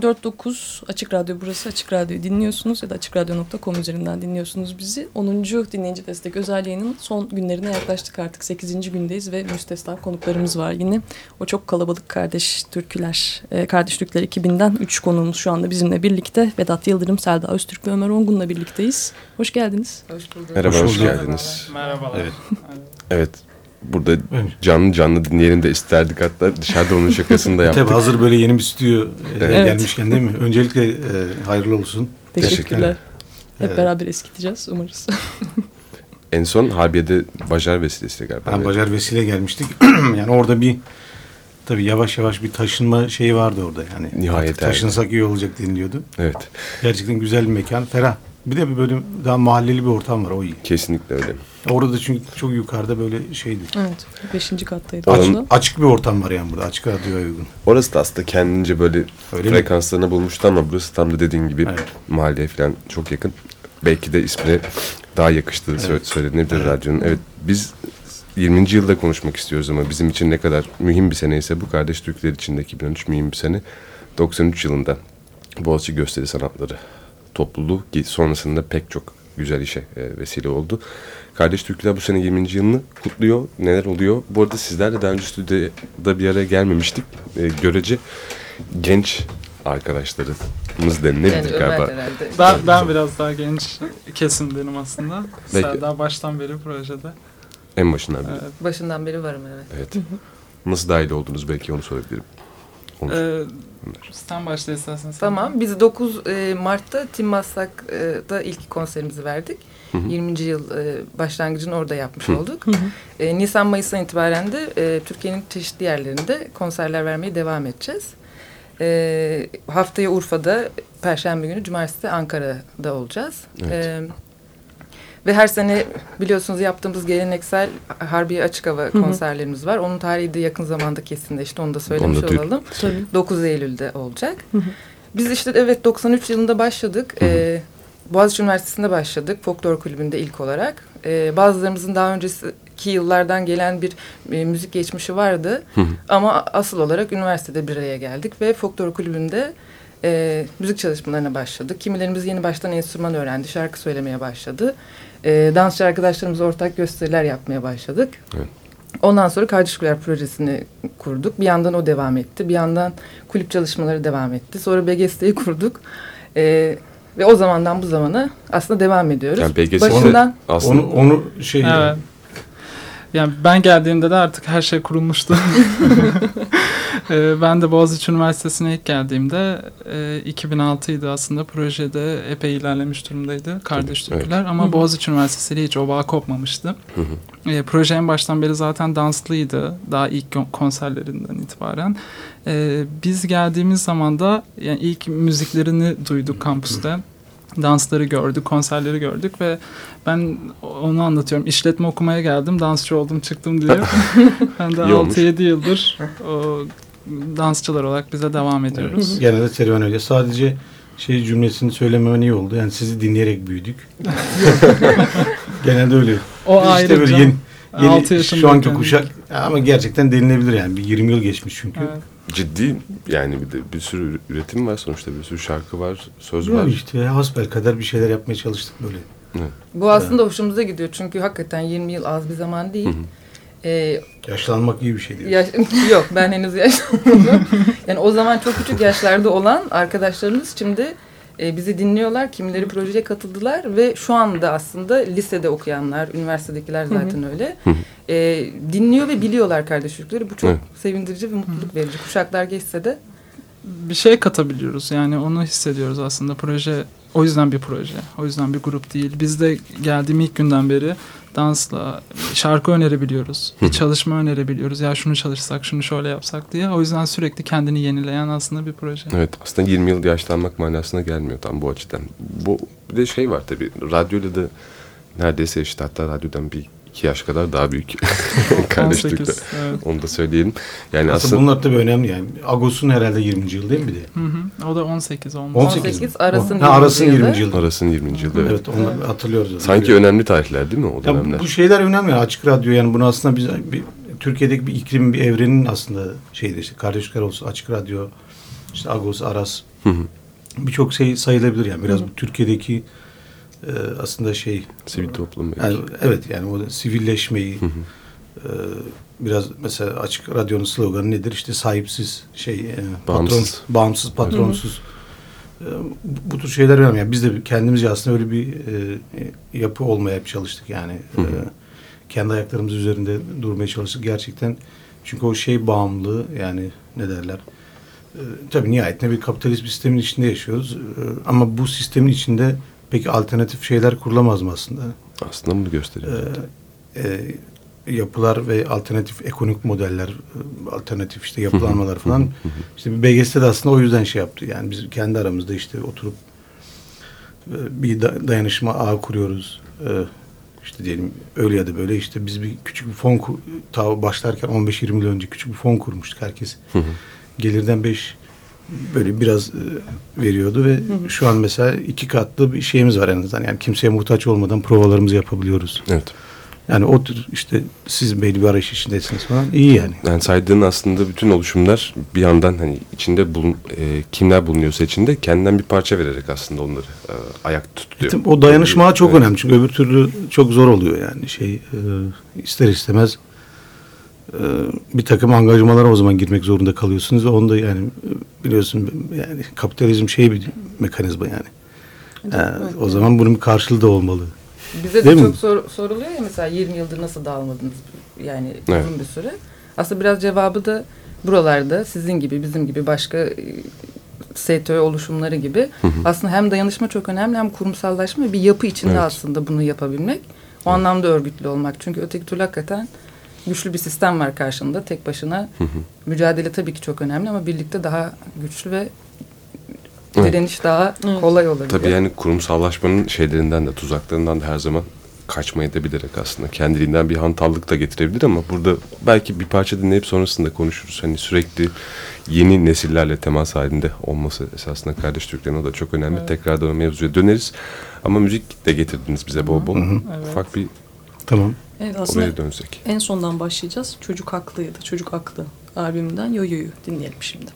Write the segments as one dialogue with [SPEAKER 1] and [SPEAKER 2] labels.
[SPEAKER 1] 94.9 Açık Radyo burası. Açık Radyo'yu dinliyorsunuz ya da açıkradyo.com üzerinden dinliyorsunuz bizi. 10. dinleyici destek özel yayının son günlerine yaklaştık artık. 8. gündeyiz ve müstesna konuklarımız var yine. O çok kalabalık kardeş türküler, e, kardeş türküler ekibinden 3 konuğumuz şu anda bizimle birlikte. Vedat Yıldırım, Selda Öztürk ve Ömer Ongun'la birlikteyiz. Hoş geldiniz.
[SPEAKER 2] Hoş bulduk.
[SPEAKER 3] Merhaba, hoş,
[SPEAKER 2] hoş
[SPEAKER 3] geldiniz.
[SPEAKER 4] Merhabalar.
[SPEAKER 3] Evet. evet. Burada canlı canlı dinleyelim de isterdik hatta dışarıda onun şakasını da yaptık.
[SPEAKER 2] Tabii hazır böyle yeni bir stüdyo e,
[SPEAKER 1] Evet.
[SPEAKER 2] gelmişken değil mi? Öncelikle e, hayırlı olsun.
[SPEAKER 1] Teşekkürler. Hep
[SPEAKER 2] Evet.
[SPEAKER 1] beraber eskiteceğiz umarız.
[SPEAKER 3] En son Harbiye'de Bacar vesilesiyle galiba.
[SPEAKER 2] Ben
[SPEAKER 3] Evet.
[SPEAKER 2] Bacar Vesile gelmiştik. yani orada bir tabii yavaş yavaş bir taşınma şeyi vardı orada yani.
[SPEAKER 3] Nihayet
[SPEAKER 2] Taşınsak iyi olacak deniliyordu.
[SPEAKER 3] Evet
[SPEAKER 2] Gerçekten güzel bir mekan. Ferah. Bir de bir böyle daha mahalleli bir ortam var o iyi.
[SPEAKER 3] kesinlikle öyle.
[SPEAKER 2] Orada da çünkü çok yukarıda böyle şeydi.
[SPEAKER 1] evet. Beşinci kattaydı.
[SPEAKER 3] Oranın-
[SPEAKER 1] aslında.
[SPEAKER 2] Açık bir ortam var yani burada. Açık radyoya uygun.
[SPEAKER 3] Orası da aslında kendince böyle
[SPEAKER 2] Öyle mi?
[SPEAKER 3] frekanslarını bulmuştu ama burası tam da dediğin gibi
[SPEAKER 2] Evet.
[SPEAKER 3] mahalleye falan çok yakın. Belki de ismine daha yakıştığı sö-
[SPEAKER 2] Evet.
[SPEAKER 3] söylenebilir
[SPEAKER 2] Evet.
[SPEAKER 3] radyonun. Evet biz 20. yılda konuşmak istiyoruz ama bizim için ne kadar mühim bir sene ise bu kardeş Türkler için de 2013 mühim bir sene. 93 yılında Boğaziçi Gösteri Sanatları topluluğu ki sonrasında pek çok güzel işe e, vesile oldu. Kardeş Türkler bu sene 20. yılını kutluyor. Neler oluyor? Bu arada sizlerle daha önce stüdyoda bir araya gelmemiştik. E, görece genç arkadaşlarımız denilebilir
[SPEAKER 4] Genç
[SPEAKER 3] galiba.
[SPEAKER 4] Herhalde.
[SPEAKER 5] Ben, ben biraz daha genç kesimdenim aslında.
[SPEAKER 3] Belki-
[SPEAKER 5] Serdar baştan beri projede.
[SPEAKER 3] En başından beri.
[SPEAKER 5] Evet.
[SPEAKER 4] Başından beri varım evet.
[SPEAKER 3] Evet. Nasıl dahil oldunuz belki onu sorabilirim. Onu
[SPEAKER 5] Ee, sen başla istersen. sen.
[SPEAKER 4] Tamam biz 9 e, Mart'ta Tim Maslak'ta ilk konserimizi verdik.
[SPEAKER 3] Hı hı.
[SPEAKER 4] 20. yıl e, başlangıcını orada yapmış
[SPEAKER 3] Hı.
[SPEAKER 4] olduk. E, Nisan Mayıs'tan itibaren de e, Türkiye'nin çeşitli yerlerinde konserler vermeye devam edeceğiz. E, haftaya Urfa'da, Perşembe günü, Cumartesi de Ankara'da olacağız.
[SPEAKER 3] Evet.
[SPEAKER 4] E, ve her sene biliyorsunuz yaptığımız geleneksel Harbiye Açık Hava konserlerimiz var. Onun tarihi de yakın zamanda kesinleşti. Onu da söylemiş
[SPEAKER 3] Onu da
[SPEAKER 4] olalım.
[SPEAKER 1] Tabii.
[SPEAKER 4] 9 Eylül'de olacak.
[SPEAKER 1] Hı hı.
[SPEAKER 4] Biz işte evet 93 yılında başladık.
[SPEAKER 3] Hı hı.
[SPEAKER 4] Ee, Boğaziçi Üniversitesi'nde başladık. Folklor Kulübü'nde ilk olarak. Ee, bazılarımızın daha önceki yıllardan gelen bir e, müzik geçmişi vardı.
[SPEAKER 3] Hı hı.
[SPEAKER 4] Ama asıl olarak üniversitede bir araya geldik ve Folklor Kulübü'nde e, müzik çalışmalarına başladık. Kimilerimiz yeni baştan enstrüman öğrendi, şarkı söylemeye başladı. E, dansçı arkadaşlarımızla ortak gösteriler yapmaya başladık.
[SPEAKER 3] Evet.
[SPEAKER 4] Ondan sonra Kardeşlikler Projesi'ni kurduk. Bir yandan o devam etti. Bir yandan kulüp çalışmaları devam etti. Sonra BGS'yi kurduk. E, ve o zamandan bu zamana aslında devam ediyoruz.
[SPEAKER 3] Yani BGS'de
[SPEAKER 4] Başından
[SPEAKER 3] aslında
[SPEAKER 2] Onu, onu şey
[SPEAKER 5] Evet. Yani ben geldiğimde de artık her şey kurulmuştu. Ee, ben de Boğaziçi Üniversitesi'ne ilk geldiğimde e, 2006 idi aslında projede epey ilerlemiş durumdaydı kardeş
[SPEAKER 3] Tabii, evet.
[SPEAKER 5] türküler ama
[SPEAKER 1] Hı hı.
[SPEAKER 5] Boğaziçi Üniversitesi ile hiç o bağ kopmamıştı.
[SPEAKER 3] Hı hı.
[SPEAKER 5] E, proje en baştan beri zaten danslıydı daha ilk kon- konserlerinden itibaren. E, biz geldiğimiz zaman da yani ilk müziklerini duyduk kampüste. Dansları gördük, konserleri gördük ve ben onu anlatıyorum. İşletme okumaya geldim, dansçı oldum çıktım diye. ben de
[SPEAKER 3] İyi olmuş.
[SPEAKER 5] 6-7 yıldır o dansçılar olarak bize devam ediyoruz.
[SPEAKER 2] Genelde serüven öyle. Sadece şey cümlesini söylememen iyi oldu. Yani sizi dinleyerek büyüdük. Genelde öyle.
[SPEAKER 5] O
[SPEAKER 2] İşte
[SPEAKER 5] ayrı
[SPEAKER 2] böyle yeni, yeni şu anki kuşak ama gerçekten denilebilir yani. Bir 20 yıl geçmiş çünkü.
[SPEAKER 5] Evet.
[SPEAKER 3] Ciddi yani bir, de bir sürü üretim var sonuçta bir sürü şarkı var, söz
[SPEAKER 2] Yok
[SPEAKER 3] var.
[SPEAKER 2] işte hasbel kadar bir şeyler yapmaya çalıştık böyle.
[SPEAKER 4] bu aslında hoşumuza gidiyor. Çünkü hakikaten 20 yıl az bir zaman değil.
[SPEAKER 3] Hı hı.
[SPEAKER 4] E,
[SPEAKER 2] Yaşlanmak iyi bir şey diyor.
[SPEAKER 4] Yaş, yok ben henüz yaşlanmadım. yani o zaman çok küçük yaşlarda olan arkadaşlarımız şimdi e, bizi dinliyorlar. Kimileri projeye katıldılar ve şu anda aslında lisede okuyanlar, üniversitedekiler zaten öyle.
[SPEAKER 3] Hı.
[SPEAKER 4] E, dinliyor ve biliyorlar kardeşlikleri. Bu çok
[SPEAKER 3] Evet.
[SPEAKER 4] sevindirici ve mutluluk verici. Kuşaklar geçse de
[SPEAKER 5] bir şey katabiliyoruz. Yani onu hissediyoruz aslında. Proje o yüzden bir proje. O yüzden bir grup değil. Biz de geldiğim ilk günden beri dansla şarkı önerebiliyoruz. Bir çalışma önerebiliyoruz. Ya şunu çalışsak, şunu şöyle yapsak diye. O yüzden sürekli kendini yenileyen aslında bir proje.
[SPEAKER 3] Evet aslında 20 yıl yaşlanmak manasına gelmiyor tam bu açıdan. Bu bir de şey var tabii radyoyla da neredeyse işte hatta radyodan bir iki yaş kadar daha büyük kardeşlikte.
[SPEAKER 5] 18, evet.
[SPEAKER 3] Onu da söyleyelim. Yani
[SPEAKER 2] Aslında,
[SPEAKER 3] aslında
[SPEAKER 2] bunlar tabii önemli yani. Agos'un herhalde 20. yıl değil mi bir de?
[SPEAKER 5] Hı hı. O da 18 olmuş.
[SPEAKER 2] 18.
[SPEAKER 4] 18, Aras'ın
[SPEAKER 2] ha, Aras'ın
[SPEAKER 4] 20.
[SPEAKER 2] 20. yılı.
[SPEAKER 3] arasının 20. yılda evet.
[SPEAKER 2] Evet, onu hatırlıyoruz. onu.
[SPEAKER 3] Sanki önemli tarihler değil mi o
[SPEAKER 2] Ya
[SPEAKER 3] dönemler?
[SPEAKER 2] bu şeyler önemli. Açık radyo yani bunu aslında biz bir, Türkiye'deki bir iklim, bir evrenin aslında şeydi işte Kardeşler olsun, Açık Radyo, işte Agos, Aras
[SPEAKER 3] Hı hı.
[SPEAKER 2] birçok şey sayılabilir yani. Biraz bu Türkiye'deki e, aslında şey
[SPEAKER 3] Sivil toplum belki.
[SPEAKER 2] yani, evet yani o sivilleşmeyi
[SPEAKER 3] Hı hı.
[SPEAKER 2] e, biraz mesela Açık Radyo'nun sloganı nedir? İşte sahipsiz şey e,
[SPEAKER 3] Bağımsız.
[SPEAKER 2] patron, bağımsız, patronsuz. E, bu, bu tür şeyler önemli. Yani biz de kendimizce aslında öyle bir e, yapı olmaya hep çalıştık yani.
[SPEAKER 3] Hı hı.
[SPEAKER 2] E, kendi ayaklarımız üzerinde durmaya çalıştık gerçekten. Çünkü o şey bağımlılığı yani ne derler? E, tabii nihayetinde bir kapitalist bir sistemin içinde yaşıyoruz. E, ama bu sistemin içinde peki alternatif şeyler kurulamaz mı aslında?
[SPEAKER 3] Aslında bunu gösteriyor.
[SPEAKER 2] e, e, yapılar ve alternatif ekonomik modeller, e, alternatif işte yapılanmalar falan. işte bir BGS de aslında o yüzden şey yaptı. Yani biz kendi aramızda işte oturup e, bir da- dayanışma ağı kuruyoruz. E, işte diyelim öyle ya da böyle işte biz bir küçük bir fon kur- ta başlarken 15-20 yıl önce küçük bir fon kurmuştuk herkes. Gelirden 5 böyle biraz e, veriyordu ve şu an mesela iki katlı bir şeyimiz var en azından. Yani kimseye muhtaç olmadan provalarımızı yapabiliyoruz.
[SPEAKER 3] Evet.
[SPEAKER 2] Yani o tür işte siz belli bir arayış içindesiniz falan. İyi yani.
[SPEAKER 3] Yani saydığın aslında bütün oluşumlar bir yandan hani içinde bulun, e, kimler bulunuyorsa içinde kendinden bir parça vererek aslında onları e, ayakta tutuyor.
[SPEAKER 2] Tabii O dayanışma çok
[SPEAKER 3] Evet.
[SPEAKER 2] önemli. Çünkü öbür türlü çok zor oluyor yani. Şey e, ister istemez e, bir takım angajmalara o zaman girmek zorunda kalıyorsunuz. ve Onu da yani e, biliyorsun yani kapitalizm şey bir mekanizma yani. E, o zaman bunun bir karşılığı da olmalı.
[SPEAKER 4] Bize
[SPEAKER 2] Değil
[SPEAKER 4] de
[SPEAKER 2] mi?
[SPEAKER 4] çok sor- soruluyor ya mesela 20 yıldır nasıl dağılmadınız yani
[SPEAKER 3] Evet.
[SPEAKER 4] uzun bir süre. Aslında biraz cevabı da buralarda sizin gibi bizim gibi başka e, STÖ oluşumları gibi aslında hem dayanışma çok önemli hem kurumsallaşma bir yapı içinde
[SPEAKER 3] Evet.
[SPEAKER 4] aslında bunu yapabilmek. O anlamda örgütlü olmak. Çünkü öteki türlü hakikaten güçlü bir sistem var karşında. Tek başına mücadele tabii ki çok önemli ama birlikte daha güçlü ve
[SPEAKER 3] Evet.
[SPEAKER 4] direniş daha
[SPEAKER 1] Evet.
[SPEAKER 4] kolay olabilir.
[SPEAKER 3] Tabii yani kurumsallaşmanın şeylerinden de tuzaklarından da her zaman kaçmayı da bilerek aslında kendiliğinden bir hantallık da getirebilir ama burada belki bir parça dinleyip sonrasında konuşuruz. Hani sürekli yeni nesillerle temas halinde olması esasında kardeş Türklerin o da çok önemli.
[SPEAKER 5] Evet.
[SPEAKER 3] Tekrardan o mevzuya döneriz. Ama müzik de getirdiniz bize bol bol.
[SPEAKER 5] Evet.
[SPEAKER 3] Ufak bir
[SPEAKER 2] Tamam.
[SPEAKER 1] Evet aslında
[SPEAKER 3] dönsek.
[SPEAKER 1] en sondan başlayacağız. Çocuk Haklıydı. Çocuk Aklı albümünden Yo Yo'yu dinleyelim şimdi.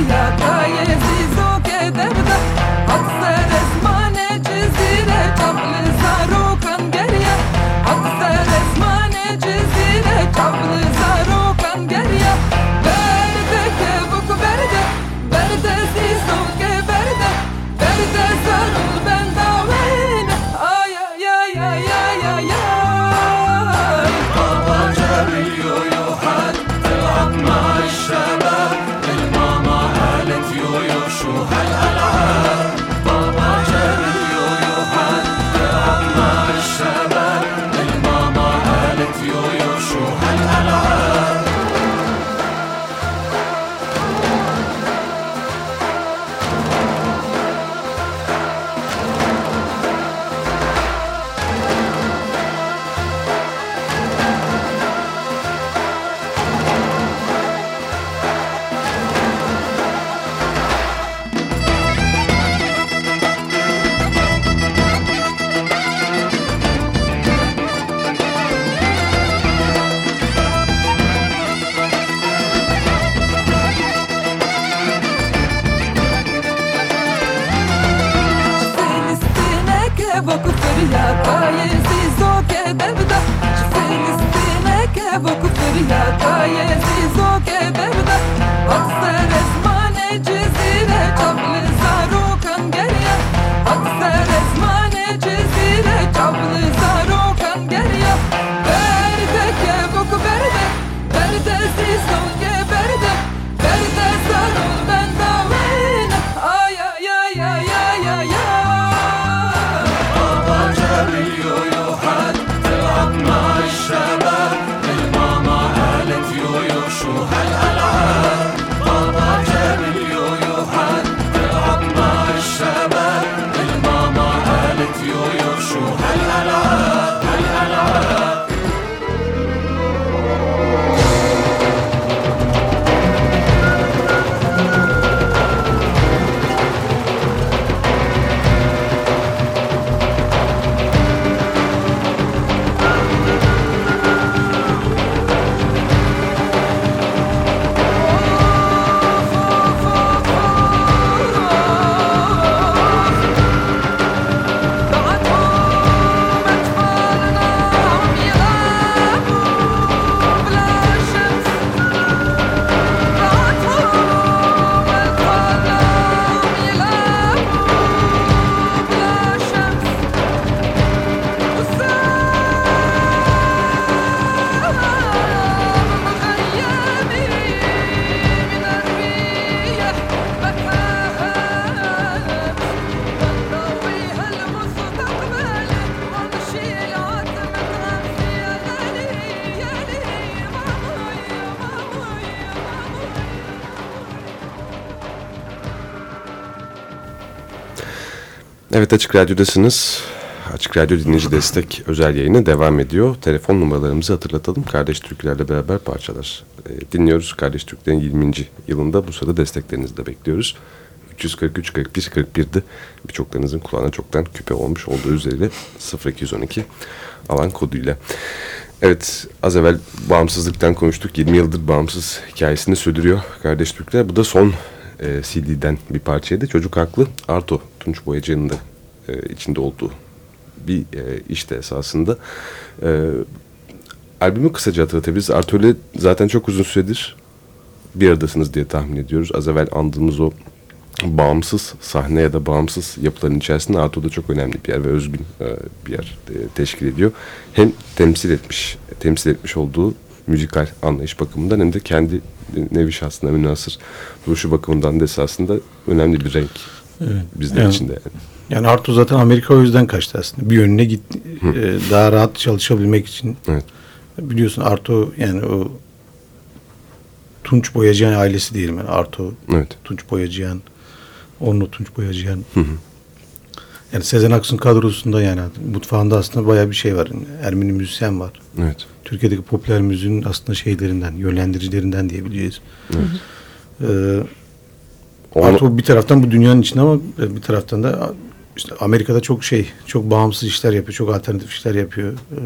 [SPEAKER 6] ainda cai existir.
[SPEAKER 3] Evet Açık Radyo'dasınız. Açık Radyo Dinleyici Destek özel yayını devam ediyor. Telefon numaralarımızı hatırlatalım. Kardeş Türklerle beraber parçalar e, dinliyoruz. Kardeş Türklerin 20. yılında bu sırada desteklerinizi de bekliyoruz. 343 41 41'di. Birçoklarınızın kulağına çoktan küpe olmuş olduğu üzere 0212 alan koduyla. Evet az evvel bağımsızlıktan konuştuk. 20 yıldır bağımsız hikayesini sürdürüyor Kardeş Türkler. Bu da son e, CD'den bir parçaydı. Çocuk haklı. Arto Tunç Boyacı'nın da e, içinde olduğu bir e, işte esasında. E, albümü kısaca hatırlatabiliriz. Arto ile zaten çok uzun süredir bir aradasınız diye tahmin ediyoruz. Az evvel andığımız o bağımsız sahne ya da bağımsız yapıların içerisinde Arto da çok önemli bir yer ve özgün e, bir yer e, teşkil ediyor. Hem temsil etmiş, temsil etmiş olduğu müzikal anlayış bakımından hem de kendi nevi şahsına münasır duruşu bakımından da esasında önemli bir renk
[SPEAKER 2] Evet.
[SPEAKER 3] bizler
[SPEAKER 2] Yani-
[SPEAKER 3] için de. Yani.
[SPEAKER 2] Yani Artu zaten Amerika o yüzden kaçtı aslında. Bir yönüne gitti. e, daha rahat çalışabilmek için.
[SPEAKER 3] Evet.
[SPEAKER 2] Biliyorsun Artu yani o Tunç Boyacıyan ailesi diyelim. Yani Artu,
[SPEAKER 3] Evet.
[SPEAKER 2] Tunç Boyacıyan, Onlu Tunç Boyacıyan.
[SPEAKER 3] Hı hı.
[SPEAKER 2] Yani Sezen Aksu'nun kadrosunda yani mutfağında aslında bayağı bir şey var. Yani Ermeni müzisyen var.
[SPEAKER 3] Evet.
[SPEAKER 2] Türkiye'deki popüler müziğin aslında şeylerinden, yönlendiricilerinden diyebileceğiz. Ee,
[SPEAKER 3] Onu-
[SPEAKER 2] Arto bir taraftan bu dünyanın içinde ama bir taraftan da işte Amerika'da çok şey, çok bağımsız işler yapıyor, çok alternatif işler yapıyor. Ee,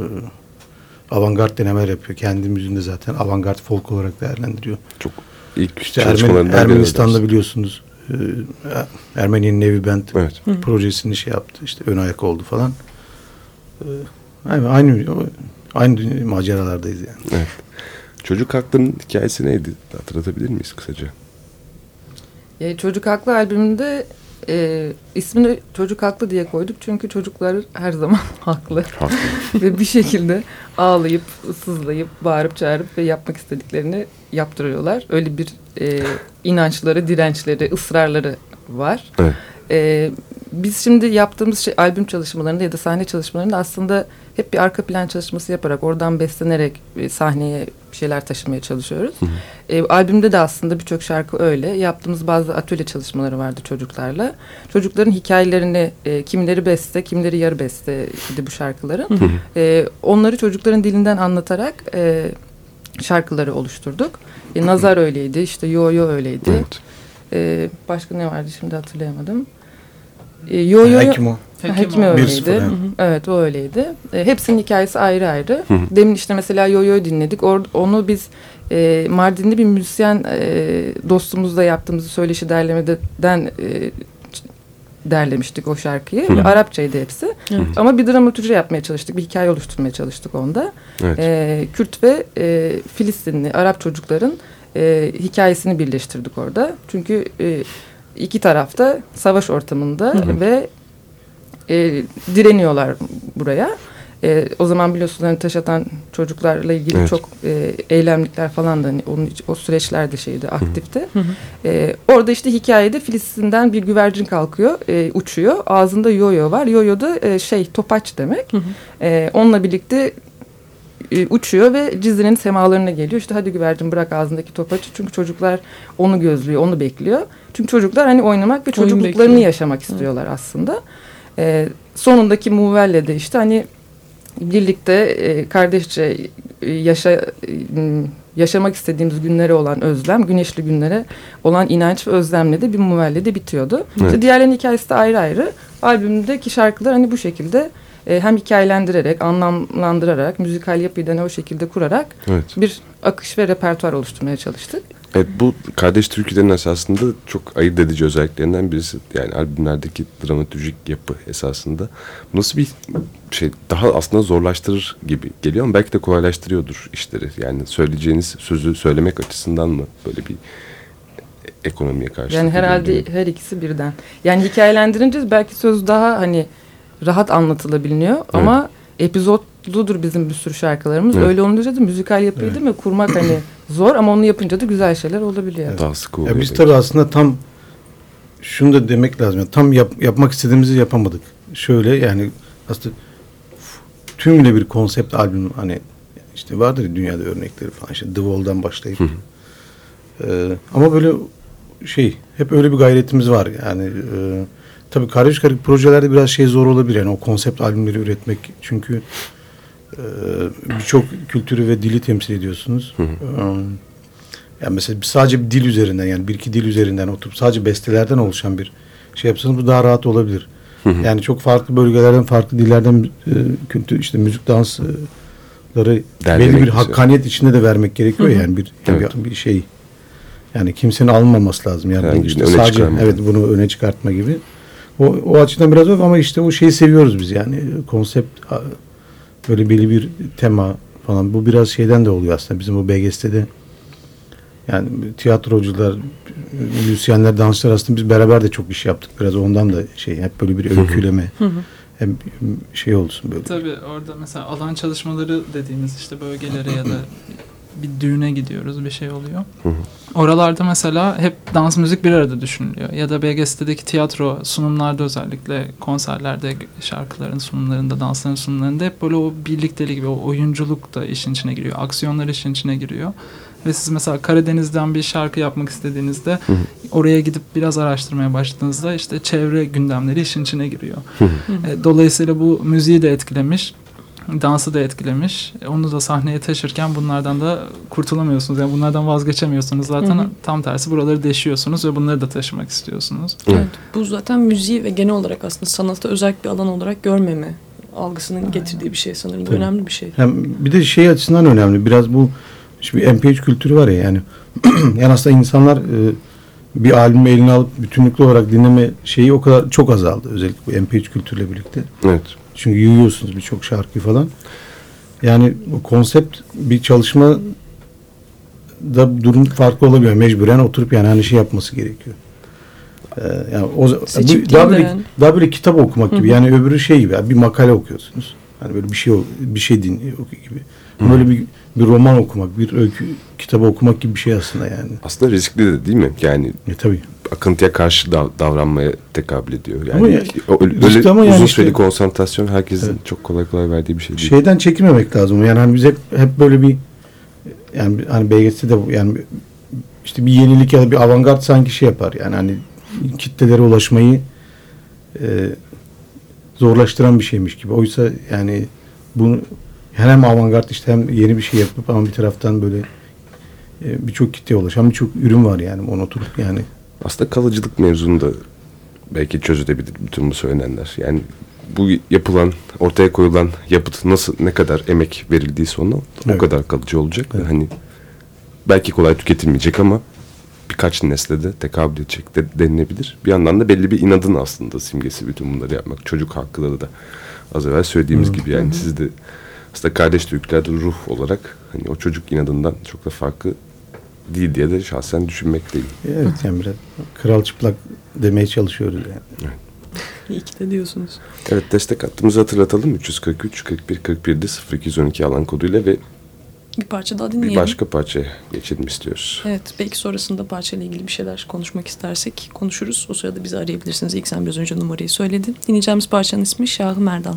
[SPEAKER 2] avantgard denemeler yapıyor. Kendi müziğinde zaten avantgard folk olarak değerlendiriyor.
[SPEAKER 3] çok ilk
[SPEAKER 2] İşte
[SPEAKER 3] biri
[SPEAKER 2] Ermenistan'da biliyorsunuz e, Ermeni'nin Nevi Band
[SPEAKER 3] Evet.
[SPEAKER 2] projesini şey yaptı. işte ön ayak oldu falan. Ee, aynı, aynı, aynı maceralardayız yani.
[SPEAKER 3] Evet. Çocuk haklarının hikayesi neydi? Hatırlatabilir miyiz kısaca?
[SPEAKER 4] E, Çocuk Haklı albümünde e, ismini Çocuk Haklı diye koyduk. Çünkü çocuklar her zaman haklı.
[SPEAKER 3] Haklı.
[SPEAKER 4] ve bir şekilde ağlayıp, sızlayıp, bağırıp çağırıp ve yapmak istediklerini yaptırıyorlar. Öyle bir e, inançları, dirençleri, ısrarları var.
[SPEAKER 3] Evet.
[SPEAKER 4] E, biz şimdi yaptığımız şey, albüm çalışmalarında ya da sahne çalışmalarında aslında hep bir arka plan çalışması yaparak, oradan beslenerek e, sahneye bir şeyler taşımaya çalışıyoruz. E, albümde de aslında birçok şarkı öyle. Yaptığımız bazı atölye çalışmaları vardı çocuklarla. Çocukların hikayelerini, e, kimileri beste, kimileri yarı beste idi bu şarkıların. E, onları çocukların dilinden anlatarak e, şarkıları oluşturduk. E, Nazar öyleydi, işte Yo Yo öyleydi.
[SPEAKER 3] Evet.
[SPEAKER 4] E, başka ne vardı şimdi hatırlayamadım. E, yo Yo
[SPEAKER 2] Hekim o.
[SPEAKER 4] Hekim
[SPEAKER 2] Bir
[SPEAKER 4] öyleydi.
[SPEAKER 2] evet.
[SPEAKER 4] O öyleydi. E, hepsinin hikayesi ayrı ayrı.
[SPEAKER 3] Hı hı.
[SPEAKER 4] Demin işte mesela Yo-Yo dinledik. Or, onu biz e, Mardinli bir müzisyen e, dostumuzla yaptığımız söyleşi derlemeden e, derlemiştik o şarkıyı.
[SPEAKER 3] Hı.
[SPEAKER 4] Arapçaydı hepsi.
[SPEAKER 1] Evet.
[SPEAKER 4] Ama bir dramaturji yapmaya çalıştık. Bir hikaye oluşturmaya çalıştık onda.
[SPEAKER 3] Evet.
[SPEAKER 4] Ee, Kürt ve e, Filistinli Arap çocukların e, hikayesini birleştirdik orada. Çünkü e, iki tarafta savaş ortamında
[SPEAKER 1] Hı.
[SPEAKER 4] ve e, direniyorlar buraya. E, o zaman biliyorsunuz hani taş atan çocuklarla ilgili
[SPEAKER 3] Evet.
[SPEAKER 4] çok e, eylemlikler falan da hani onun o süreçlerde şeydi aktifti.
[SPEAKER 1] Hı hı.
[SPEAKER 4] E, orada işte hikayede Filistin'den bir güvercin kalkıyor, e, uçuyor. Ağzında yoyo var. Yoyo da e, şey topaç demek.
[SPEAKER 1] Hı hı.
[SPEAKER 4] E, onunla birlikte e, uçuyor ve Cizre'nin semalarına geliyor. İşte hadi güvercin bırak ağzındaki topaçı. Çünkü çocuklar onu gözlüyor, onu bekliyor. Çünkü çocuklar hani oynamak ve çocukluklarını yaşamak istiyorlar aslında. E, sonundaki Muvelle de işte hani birlikte e, kardeşçe e, yaşa e, yaşamak istediğimiz günlere olan özlem, güneşli günlere olan inanç ve özlemle de bir Muvelle de bitiyordu.
[SPEAKER 3] Evet.
[SPEAKER 4] İşte diğerlerinin hikayesi de ayrı ayrı. Albümdeki şarkılar hani bu şekilde e, hem hikayelendirerek, anlamlandırarak, müzikal yapıyı da ne o şekilde kurarak
[SPEAKER 3] evet.
[SPEAKER 4] bir akış ve repertuar oluşturmaya çalıştık.
[SPEAKER 3] Evet bu kardeş türkülerin esasında çok ayırt edici özelliklerinden birisi. Yani albümlerdeki dramaturjik yapı esasında. Nasıl bir şey daha aslında zorlaştırır gibi geliyor ama belki de kolaylaştırıyordur işleri. Yani söyleyeceğiniz sözü söylemek açısından mı böyle bir ekonomiye karşı?
[SPEAKER 4] Yani herhalde her ikisi birden. Yani hikayelendirince belki söz daha hani rahat anlatılabiliyor ama epizodludur bizim bir sürü şarkılarımız.
[SPEAKER 3] Evet.
[SPEAKER 4] Öyle olunca da müzikal yapıyı
[SPEAKER 2] Evet.
[SPEAKER 4] değil mi kurmak hani zor ama onu yapınca da güzel şeyler olabiliyor.
[SPEAKER 3] daha sıkı oluyor.
[SPEAKER 2] Ya biz tabii aslında tam şunu da demek lazım. Yani tam yap- yapmak istediğimizi yapamadık. Şöyle yani aslında tümüyle bir konsept albüm hani işte vardır ya dünyada örnekleri falan işte The Wall'dan başlayıp
[SPEAKER 3] Hı hı.
[SPEAKER 2] Ee, ama böyle şey hep öyle bir gayretimiz var yani e, tabii kardeş kardeş projelerde biraz şey zor olabilir yani o konsept albümleri üretmek çünkü e, birçok kültürü ve dili temsil ediyorsunuz.
[SPEAKER 3] Hı hı.
[SPEAKER 2] Yani mesela sadece bir dil üzerinden yani bir iki dil üzerinden oturup sadece bestelerden oluşan bir şey yapsanız bu daha rahat olabilir.
[SPEAKER 3] Hı hı.
[SPEAKER 2] Yani çok farklı bölgelerden farklı dillerden e, kültür işte müzik dansları belli
[SPEAKER 3] Derlemek
[SPEAKER 2] bir
[SPEAKER 3] güzel.
[SPEAKER 2] hakkaniyet içinde de vermek gerekiyor
[SPEAKER 1] Hı hı.
[SPEAKER 2] yani bir,
[SPEAKER 3] Evet.
[SPEAKER 2] bir şey. Yani kimsenin alınmaması lazım. Yani
[SPEAKER 3] Herhangi
[SPEAKER 2] işte
[SPEAKER 3] öne
[SPEAKER 2] sadece evet bunu öne çıkartma gibi. O, o açıdan biraz zor ama işte o şeyi seviyoruz biz yani konsept böyle belli bir tema falan bu biraz şeyden de oluyor aslında bizim o BGS'de yani tiyatrocular, müzisyenler, dansçılar aslında biz beraber de çok iş yaptık. Biraz ondan da şey hep böyle bir öyküleme
[SPEAKER 1] Hı hı.
[SPEAKER 2] hem şey olsun böyle.
[SPEAKER 5] Tabii orada mesela alan çalışmaları dediğimiz işte bölgelere ya da bir düğüne gidiyoruz bir şey oluyor.
[SPEAKER 3] Hı hı.
[SPEAKER 5] Oralarda mesela hep dans müzik bir arada düşünülüyor. Ya da BGS'deki tiyatro sunumlarda özellikle konserlerde şarkıların sunumlarında, dansların sunumlarında hep böyle o birliktelik gibi o oyunculuk da işin içine giriyor. Aksiyonlar işin içine giriyor. Ve siz mesela Karadeniz'den bir şarkı yapmak istediğinizde
[SPEAKER 3] Hı hı.
[SPEAKER 5] oraya gidip biraz araştırmaya başladığınızda işte çevre gündemleri işin içine giriyor.
[SPEAKER 3] Hı hı.
[SPEAKER 5] E, Dolayısıyla bu müziği de etkilemiş, dansı da etkilemiş. E, Onu da sahneye taşırken bunlardan da kurtulamıyorsunuz. Yani bunlardan vazgeçemiyorsunuz. Zaten
[SPEAKER 1] Hı hı.
[SPEAKER 5] tam tersi buraları deşiyorsunuz ve bunları da taşımak istiyorsunuz.
[SPEAKER 3] Evet.
[SPEAKER 1] Evet. Bu zaten müziği ve genel olarak aslında sanatı özel bir alan olarak görmeme algısının getirdiği bir şey sanırım. Bu
[SPEAKER 2] Tabii.
[SPEAKER 1] önemli bir şey.
[SPEAKER 2] Hem bir de şey açısından önemli. Biraz bu şimdi MP3 kültürü var ya yani. yani aslında insanlar e, bir albümü eline alıp bütünlüklü olarak dinleme şeyi o kadar çok azaldı. Özellikle bu MP3 kültürle birlikte.
[SPEAKER 3] Evet.
[SPEAKER 2] Çünkü yuyuyorsunuz birçok şarkıyı falan. Yani bu konsept bir çalışma da durum farklı olabiliyor. Mecburen oturup yani hani şey yapması gerekiyor. Ee, yani o bu, daha böyle
[SPEAKER 1] yani.
[SPEAKER 2] daha böyle kitap okumak gibi.
[SPEAKER 1] hı.
[SPEAKER 2] Yani öbürü şey gibi. bir makale okuyorsunuz. Hani böyle bir şey bir şey dinliyor gibi.
[SPEAKER 3] Hı.
[SPEAKER 2] Böyle bir bir roman okumak, bir öykü kitabı okumak gibi bir şey aslında yani.
[SPEAKER 3] Aslında riskli de değil mi? Yani
[SPEAKER 2] E tabii.
[SPEAKER 3] akıntıya karşı dav- davranmaya tekabül ediyor. Yani
[SPEAKER 2] Ama ya-
[SPEAKER 3] o- öyle
[SPEAKER 2] ama
[SPEAKER 3] uzun
[SPEAKER 2] yani
[SPEAKER 3] süreli
[SPEAKER 2] işte-
[SPEAKER 3] konsantrasyon herkesin
[SPEAKER 2] Evet.
[SPEAKER 3] çok kolay kolay verdiği bir şey değil.
[SPEAKER 2] şeyden çekinmemek lazım. Yani hani biz hep hep böyle bir yani hani BGS'de bu yani işte bir yenilik ya da bir avantgard sanki şey yapar. Yani hani kitlelere ulaşmayı e, zorlaştıran bir şeymiş gibi. Oysa yani bunu hem avantgard işte hem yeni bir şey yapıp ama bir taraftan böyle e, birçok kitleye ulaşan birçok ürün var yani onu oturup yani
[SPEAKER 3] Aslında kalıcılık mevzunu da belki çözülebilir bütün bu söylenenler. Yani bu yapılan, ortaya koyulan yapıt nasıl, ne kadar emek verildiyse ona o
[SPEAKER 2] Evet.
[SPEAKER 3] kadar kalıcı olacak. ve
[SPEAKER 2] Evet.
[SPEAKER 3] Hani belki kolay tüketilmeyecek ama birkaç nesle de tekabül edecek de denilebilir. Bir yandan da belli bir inadın aslında simgesi bütün bunları yapmak. Çocuk hakkıları da az evvel söylediğimiz gibi yani siz de aslında kardeş türkülerde ruh olarak hani o çocuk inadından çok da farklı değil diye de şahsen düşünmekteyim.
[SPEAKER 2] Evet yani biraz kral çıplak demeye çalışıyoruz yani.
[SPEAKER 1] İyi ki de diyorsunuz.
[SPEAKER 3] Evet destek hattımızı hatırlatalım. 343 41 41'de 0212 alan koduyla ve
[SPEAKER 1] Bir parça daha
[SPEAKER 3] bir
[SPEAKER 1] dinleyelim.
[SPEAKER 3] başka parçaya geçelim istiyoruz.
[SPEAKER 1] Evet belki sonrasında parçayla ilgili bir şeyler konuşmak istersek konuşuruz. O sırada bizi arayabilirsiniz. İlk sen biraz önce numarayı söyledin. Dinleyeceğimiz parçanın ismi Şahı Merdan.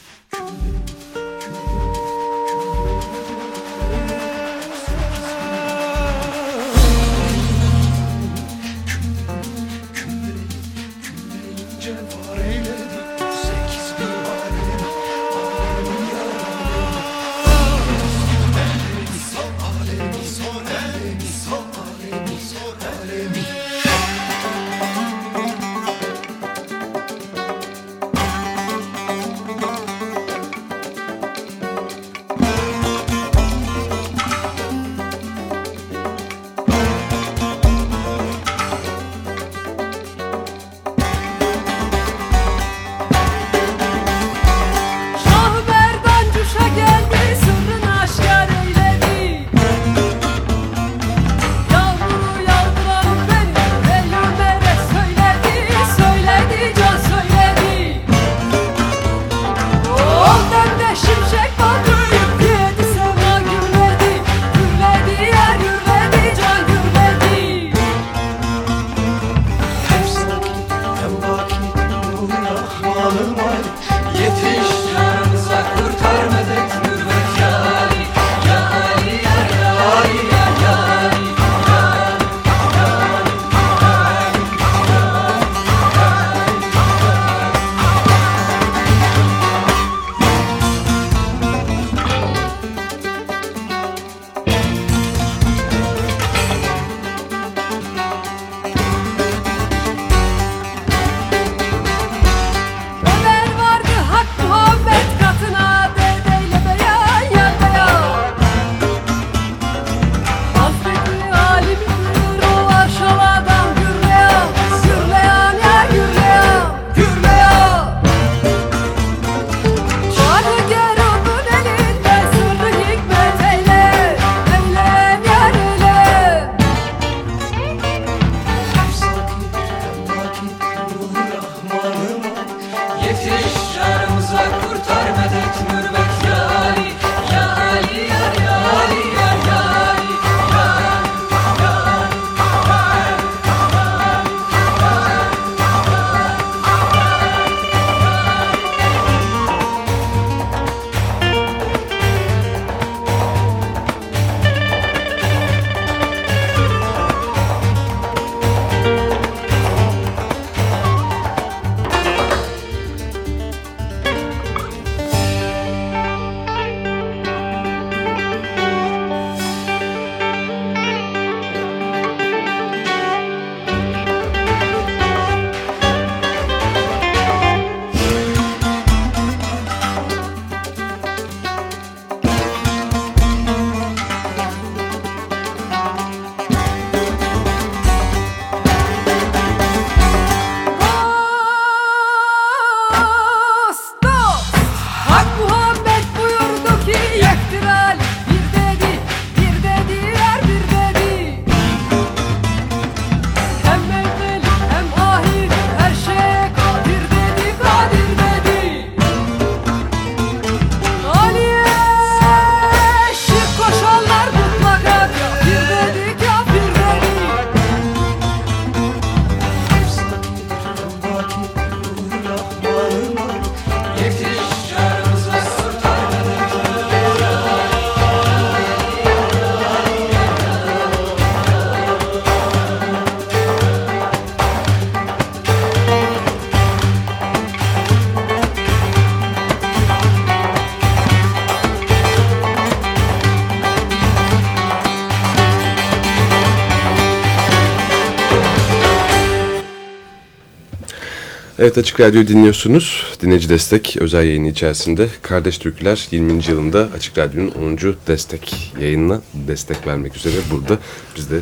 [SPEAKER 3] Evet Açık Radyo dinliyorsunuz. Dinleyici Destek özel yayını içerisinde Kardeş Türküler 20. yılında Açık Radyo'nun 10. destek yayınına destek vermek üzere burada. Biz de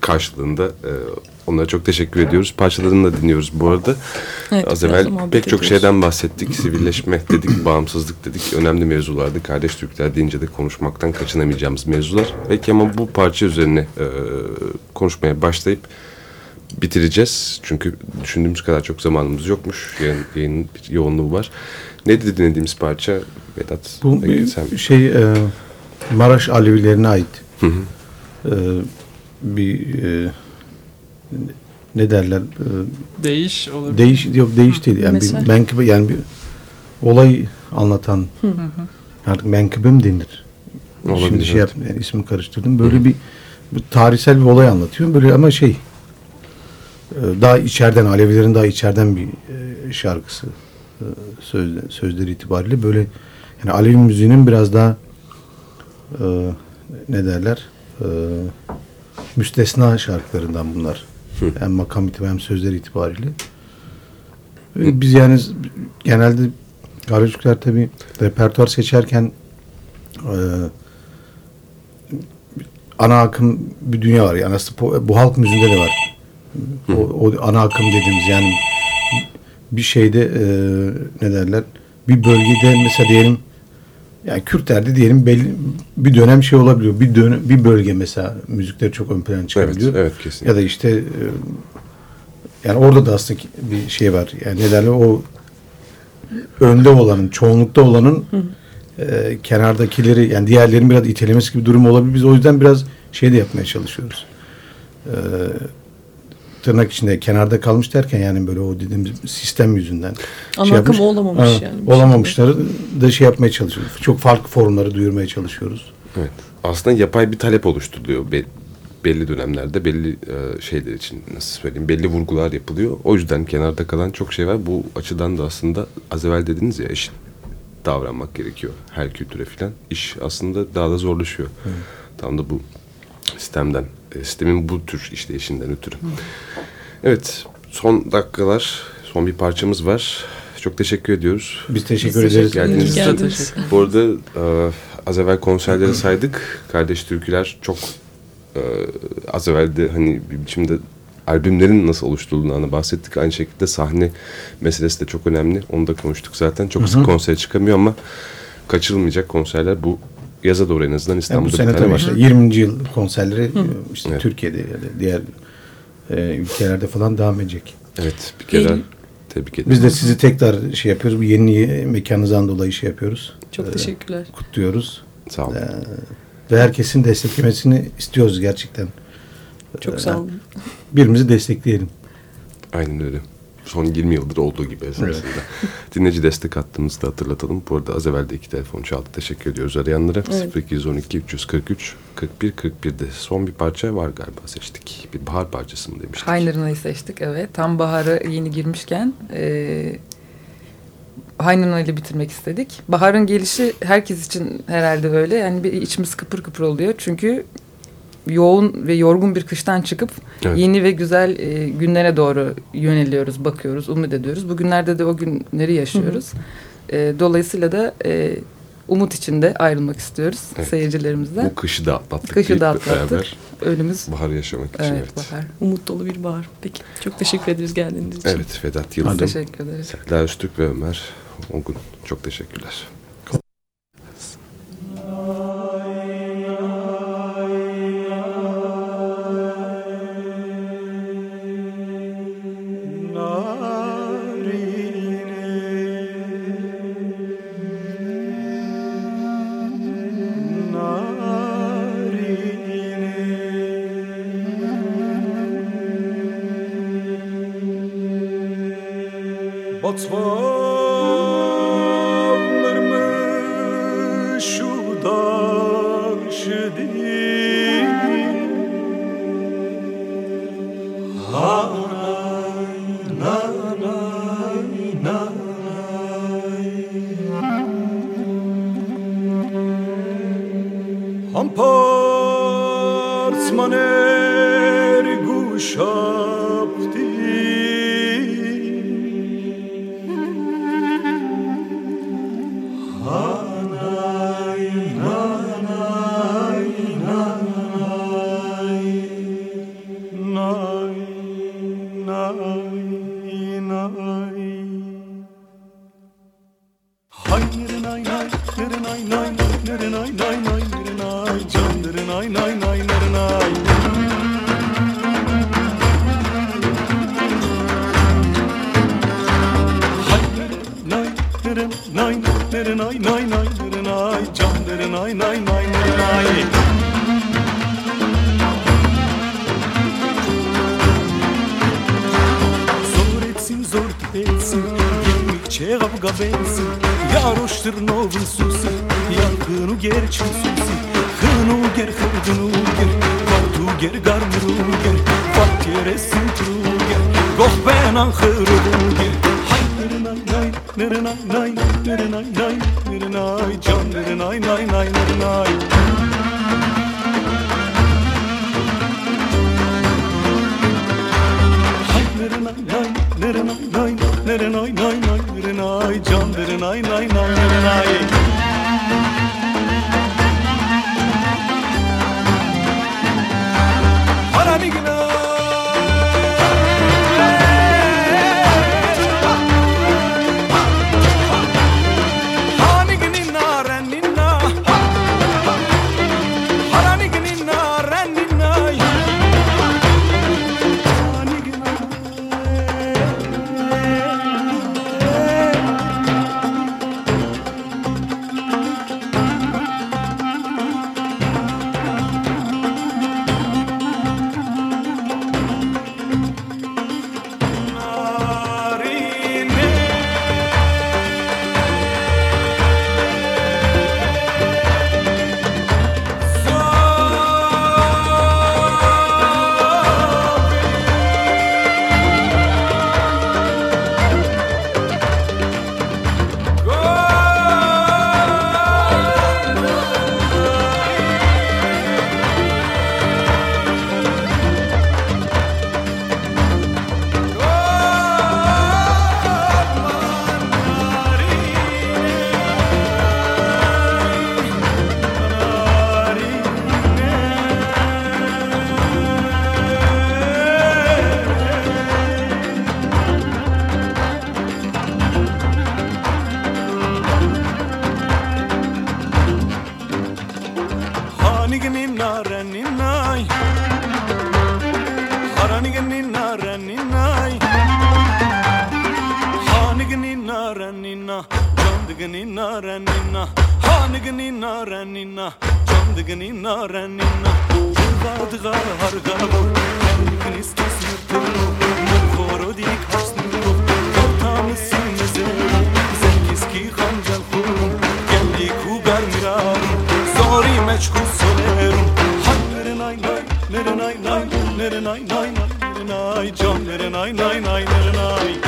[SPEAKER 3] karşılığında e, onlara çok teşekkür ediyoruz. Parçalarını da dinliyoruz bu arada.
[SPEAKER 1] Evet,
[SPEAKER 3] Az evvel pek çok şeyden bahsettik. Sivilleşme dedik, bağımsızlık dedik. Önemli mevzulardı. Kardeş Türkler deyince de konuşmaktan kaçınamayacağımız mevzular. Peki ama bu parça üzerine e, konuşmaya başlayıp bitireceğiz. Çünkü düşündüğümüz kadar çok zamanımız yokmuş. Yayın, yayının bir yoğunluğu var. Nedir dinlediğimiz parça Vedat?
[SPEAKER 2] Bu
[SPEAKER 3] sen-
[SPEAKER 2] şey e, Maraş Alevilerine ait
[SPEAKER 3] Hı hı.
[SPEAKER 2] e, bir e, ne derler e,
[SPEAKER 5] Değiş olabilir.
[SPEAKER 2] değiş yok değiş değil yani
[SPEAKER 1] Mesaj.
[SPEAKER 2] bir menkıbe yani bir olay anlatan artık menkıbe mi denir?
[SPEAKER 3] Olabilir,
[SPEAKER 2] Şimdi şey
[SPEAKER 3] evet.
[SPEAKER 2] yap yani ismi karıştırdım. Böyle bir, bir tarihsel bir olay anlatıyor. Böyle ama şey daha içeriden Alevilerin daha içeriden bir e, şarkısı e, söz, sözleri itibariyle böyle yani Alevi müziğinin biraz daha e, ne derler e, müstesna şarkılarından bunlar. Hem makam itibariyle hem sözleri itibariyle. Biz yani genelde Garajcuklar tabi repertuar seçerken e, ana akım bir dünya var. Yani aslında bu, bu halk müziğinde de var. O, o ana akım dediğimiz yani bir şeyde e, ne derler bir bölgede mesela diyelim yani Kürtlerde diyelim belli bir dönem şey olabiliyor. Bir dönem, bir bölge mesela müzikleri çok ön plana
[SPEAKER 3] Evet,
[SPEAKER 2] çıkabiliyor.
[SPEAKER 3] evet kesin.
[SPEAKER 2] Ya da işte e, yani orada da aslında bir şey var. Yani ne derler o önde olanın, çoğunlukta olanın e, kenardakileri yani diğerlerin biraz itelemesi gibi durum olabilir. Biz o yüzden biraz şey de yapmaya çalışıyoruz. E, tırnak içinde kenarda kalmış derken yani böyle o dediğimiz sistem yüzünden.
[SPEAKER 1] Ana
[SPEAKER 2] şey
[SPEAKER 1] akım olamamış
[SPEAKER 2] Ha,
[SPEAKER 1] yani.
[SPEAKER 2] Olamamışları da şey yapmaya çalışıyoruz. Çok farklı formları duyurmaya çalışıyoruz.
[SPEAKER 3] Evet. Aslında yapay bir talep oluşturuluyor be- belli dönemlerde belli e, şeyler için nasıl söyleyeyim belli vurgular yapılıyor. O yüzden kenarda kalan çok şey var. Bu açıdan da aslında az evvel dediniz ya eşit davranmak gerekiyor her kültüre filan. İş aslında daha da zorlaşıyor. Tam da bu sistemden, e, sistemin bu tür işleyişinden ötürü. Evet, son dakikalar, son bir parçamız var. Çok teşekkür ediyoruz.
[SPEAKER 2] Biz teşekkür
[SPEAKER 1] Biz
[SPEAKER 2] ederiz.
[SPEAKER 3] Geldiğiniz için.
[SPEAKER 1] Geldiniz.
[SPEAKER 3] Bu arada e, az evvel konserleri saydık. Kardeş Türküler çok e, az evvel de hani bir biçimde albümlerin nasıl oluşturulduğundan bahsettik. Aynı şekilde sahne meselesi de çok önemli. Onu da konuştuk zaten. Çok sık konsere çıkamıyor ama kaçırılmayacak konserler bu yaza doğru en azından
[SPEAKER 2] Yani
[SPEAKER 3] İstanbul'da
[SPEAKER 2] bu
[SPEAKER 3] bir
[SPEAKER 2] sene
[SPEAKER 3] tane
[SPEAKER 2] tabii
[SPEAKER 3] var.
[SPEAKER 2] işte 20. yıl konserleri işte
[SPEAKER 3] Evet.
[SPEAKER 2] Türkiye'de ya da diğer e, ülkelerde falan devam edecek.
[SPEAKER 3] Evet bir kere tebrik ederim.
[SPEAKER 2] Biz de sizi tekrar şey yapıyoruz. Bu yeni mekanınızdan dolayı şey yapıyoruz.
[SPEAKER 1] Çok
[SPEAKER 2] Ee,
[SPEAKER 1] teşekkürler.
[SPEAKER 2] Kutluyoruz.
[SPEAKER 3] Sağ olun.
[SPEAKER 2] Ee, ve herkesin desteklemesini istiyoruz gerçekten.
[SPEAKER 1] Çok
[SPEAKER 2] Ee,
[SPEAKER 1] sağ olun.
[SPEAKER 2] Birbirimizi destekleyelim.
[SPEAKER 3] Aynen öyle. Son 20 yıldır olduğu gibi esasında. Dinleyici destek hattımızı da hatırlatalım. Bu arada az evvel de iki telefon çaldı. Teşekkür ediyoruz arayanlara.
[SPEAKER 1] Evet.
[SPEAKER 3] 0212 343 41 41'de son bir parça var galiba seçtik. Bir bahar parçası mı demiştik?
[SPEAKER 4] Haynırna'yı seçtik evet. Tam bahara yeni girmişken e, Haynırna ile bitirmek istedik. Baharın gelişi herkes için herhalde böyle. Yani bir içimiz kıpır kıpır oluyor. Çünkü yoğun ve yorgun bir kıştan çıkıp
[SPEAKER 3] Evet.
[SPEAKER 4] yeni ve güzel e, günlere doğru yöneliyoruz, bakıyoruz, umut ediyoruz. Bugünlerde de o günleri yaşıyoruz. E, dolayısıyla da e, umut içinde ayrılmak istiyoruz
[SPEAKER 3] Evet.
[SPEAKER 4] seyircilerimizden.
[SPEAKER 3] Bu kışı da atlattık.
[SPEAKER 4] Kışı da atlattık.
[SPEAKER 3] Beraber
[SPEAKER 4] Önümüz
[SPEAKER 3] baharı yaşamak için.
[SPEAKER 4] evet,
[SPEAKER 3] Evet.
[SPEAKER 4] bahar.
[SPEAKER 1] Umut dolu bir bahar. Peki çok teşekkür ederiz geldiğiniz için.
[SPEAKER 3] Evet Vedat Yıldırım,
[SPEAKER 4] Teşekkür ederiz.
[SPEAKER 3] Serdar Öztürk ve Ömer Ongun. Çok teşekkürler.
[SPEAKER 7] Botswana. Nay ner nay nay ner nay can ner nay nay nay ner nay Zor etsin zor etsin Gemikçe kavga bensin. Yaroştır novun susi Yakını gerçin susi Hını ger hırdını ger Vartu ger garmuru ger Vat yere sintru ger Goh ben ahırı ger Hay nere nay nay nere nay nay nere nay nay nere nay Can nere nay nay nay nere nay nere nay nay nere nay nay nere nay nay nay nere nay Can nere nay nay nay Hanigninna ranninay Haranigninna ranninay Hanigninna ranninna Jandigninna ranninna Hanigninna ranninna Jandigninna ranninna Yılvardığa hargavo Kendiniz kesmirtiro Mırgoro dik hasniro Kaltamısın mezero Zengiski hancal kurum Geldi kugar mirarum Zori meçhul solerum Hay nere nay nay Nere nay nay Nere nay nay nay Nere nay Can nere nay nay nay Nere nay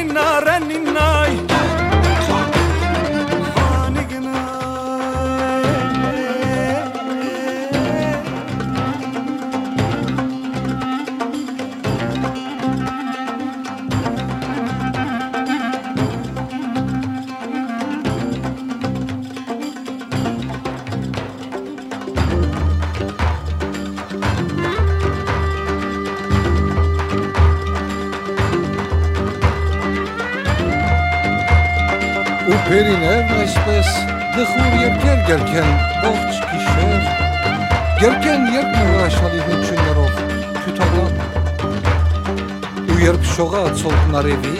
[SPEAKER 8] ನಿನ್ನ ನಿನ್ನ նախնարևի,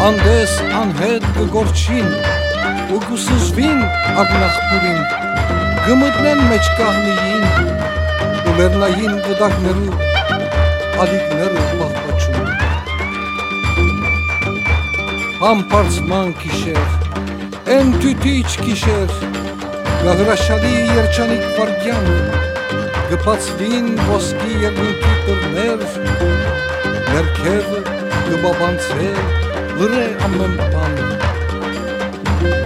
[SPEAKER 8] անդես անհետ կգորչին, ու կուսզվին ագնախպուրին, գմտնեն մեջ կահնիին, ու լերնային գդակներու, ալիքներու պախպաչում։ Համպարզման կիշեր, են թյութիչ կիշեր, գահրաշալի երջանիկ վարգյան, գպացվին ոսկի երկունքի տրներ, ներքևը կբաբանցե լրե ամեն բան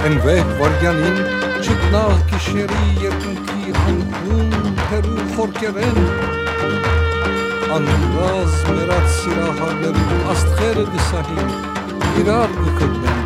[SPEAKER 8] Ընվեհ վարյանին չտնաղ կիշերի երկնքի հանգում թերու խորկերեն Անրազ մերած սիրահարներու աստխերը դսահին
[SPEAKER 9] իրար կկրնեն